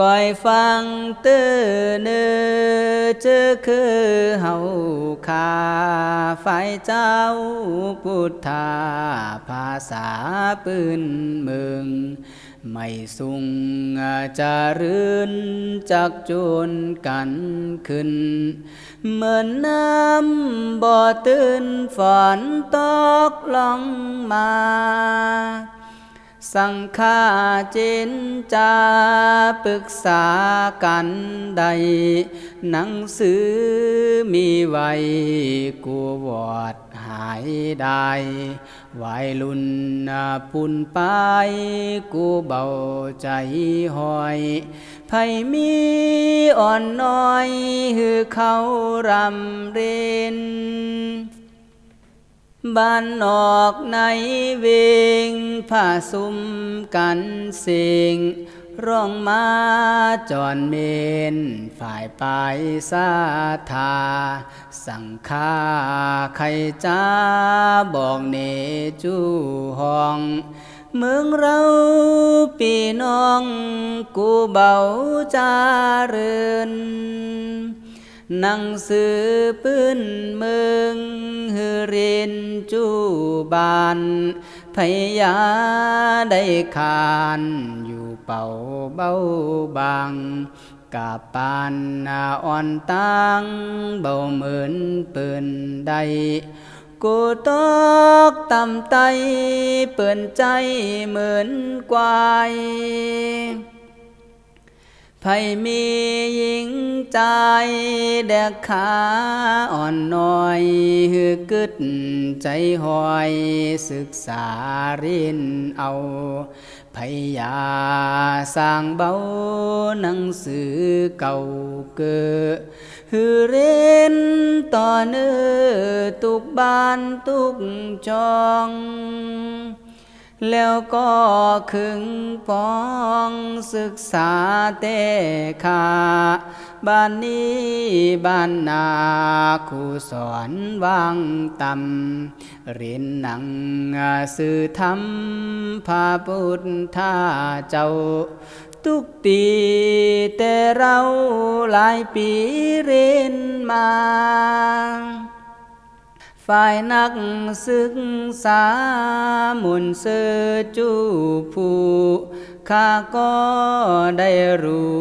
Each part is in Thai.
ก่อยฟังเตื้อเนื้อเจอคือเฮาคาฝ่ายเจ้าพุทธาภาษาปืนเมืองไม่สุงจะรื่นจักจนกันขึ้น เหมือนน้ำบ่อตื่นฝันตกลงมา สังฆาจินจาปรึกษากันใด หนังสือมีไว้กูวอดหายได้วายลุ่นปุ่นไปกูเบาใจหอยไผมีอ่อนน้อย หือเขารำเรน บ้านนอกในเวงผ้าสุมกันเสิงร้องมาจอนเมน ฝ่ายปลายสาธา สังฆาใครจ้าบอกเนจูห้องเมืองเราปีน้องกูเบาจาเริน หนังสือปื้นเมืองฮือเรียนจูบานพยาได้คานอยู่เป่าเบาบางกาปานนาอ่อนตังเบาเหมือนปืนใดกูตอกต่ำไตเปื่นใจเหมือนควาย ไผมีหญิงใจแดกขาอ่อนน้อยหือกึดใจหอยศึกษาเรียนเอาพยาสร้างเบาหนังสือเก่าเกิดฮือเรนต่อเนื้อตุกบ้านตุกจอง แล้วก็ขึงปองศึกษาเตคาบ้านนี้บ้านนาครูสอนวางตำเรียนหนังสื่อธรรมพาพุทธาเจ้า ทุกปีแต่เราหลายปีเรียนมา ฝ่ายนักศึกษามุนเสอจูผู้ข้าก็ได้รู้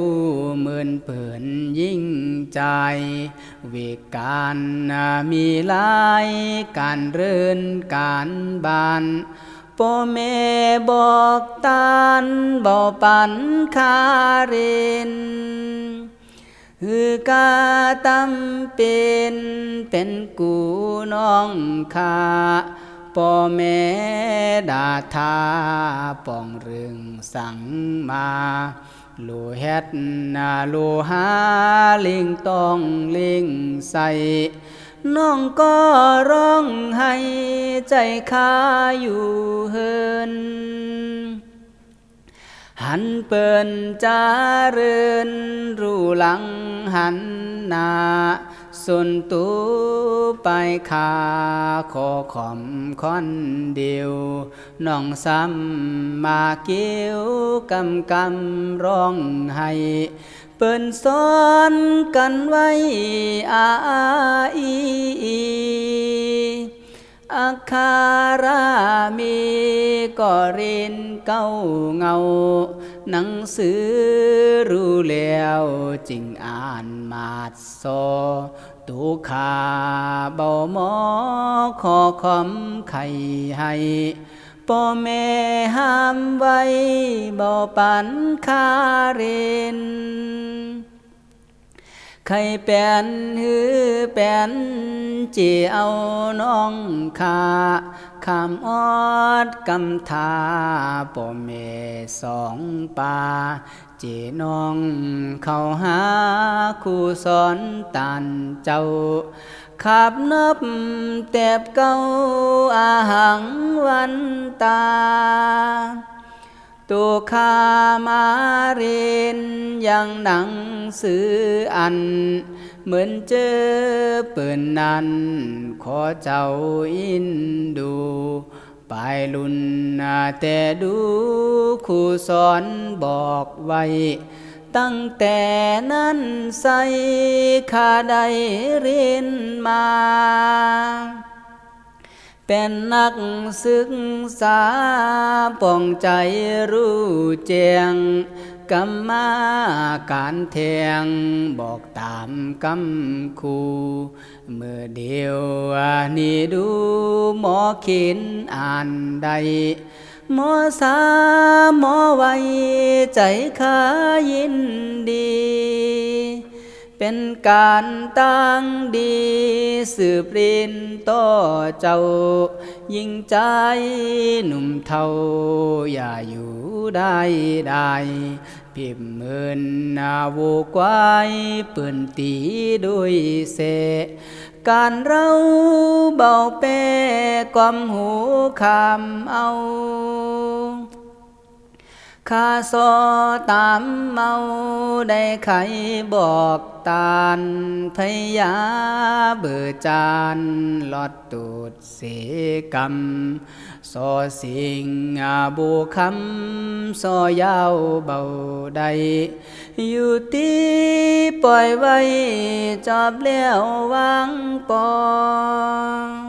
เหมือนเปิ่นยิ่งใจวิการมีลายการเรินการบานพ่อแม่บอกตานบอกปันคาเรน คือกาตำเป็นเป็นกูน้องคาพ่อแม่ดาทาป้องเรื่องสั่งมาโลเฮ็ดนาโลหาลิงต้องลิงใส่น้องก็ร้องให้ใจคาอยู่เฮิน หันเปินจาเรินรูหลังหันนาส่วนตูไปขาขอขอมคอนเดียวน้องซ้ำมาเกี้ยวกำกำร้องให้เปิ้นสอนกันไว้อาอี อาคารามีก็เรียนเก้าเงา หนังสือรู้แล้วจริงอ่านมาดโซตูขาเบาหมอขอคอมไข่ให้พ่อแม่ห้ามไว้บ่ปันคาเรน ใครแปนหือแปนจีเอาน้องคาคำออดกำทาป่อเมสองปาจีน้องเข้าหาคู่สอนตันเจ้าขับนับแตบเก้าอาหังวันตา ตัวขามาเรียนยังหนังสืออัน เหมือนเจอปิ่นนั้น ขอเจ้าอินดูไปลุนแต่ดูครูสอนบอกไว้ ตั้งแต่นั้นใส่ขาได้เรียนมา เป็นนักศึกษาป่องใจรู้แจงกรรมาการแทงบอกตามกำคูเมื่อเดียวนี่ดูหมอเขีนอ่านใดหมอสาหมอไวใจขายินดี เป็นการตั้งดีสืบรียนต่อเจ้า ยิ่งใจหนุ่มเทาอย่าอยู่ได้ได้พิมเมินนาวกวายปืนตีด้วยเส การเราเบาเป้ความหูคำเอา ข้าซอตามเมาได้ไขบอกตานพยาเบื่อจานลอดตูดเสกรรมสอสิงอาบูคำสอยาวเบาใด อยู่ตีปล่อยไว้ จอบแล้ววางปอง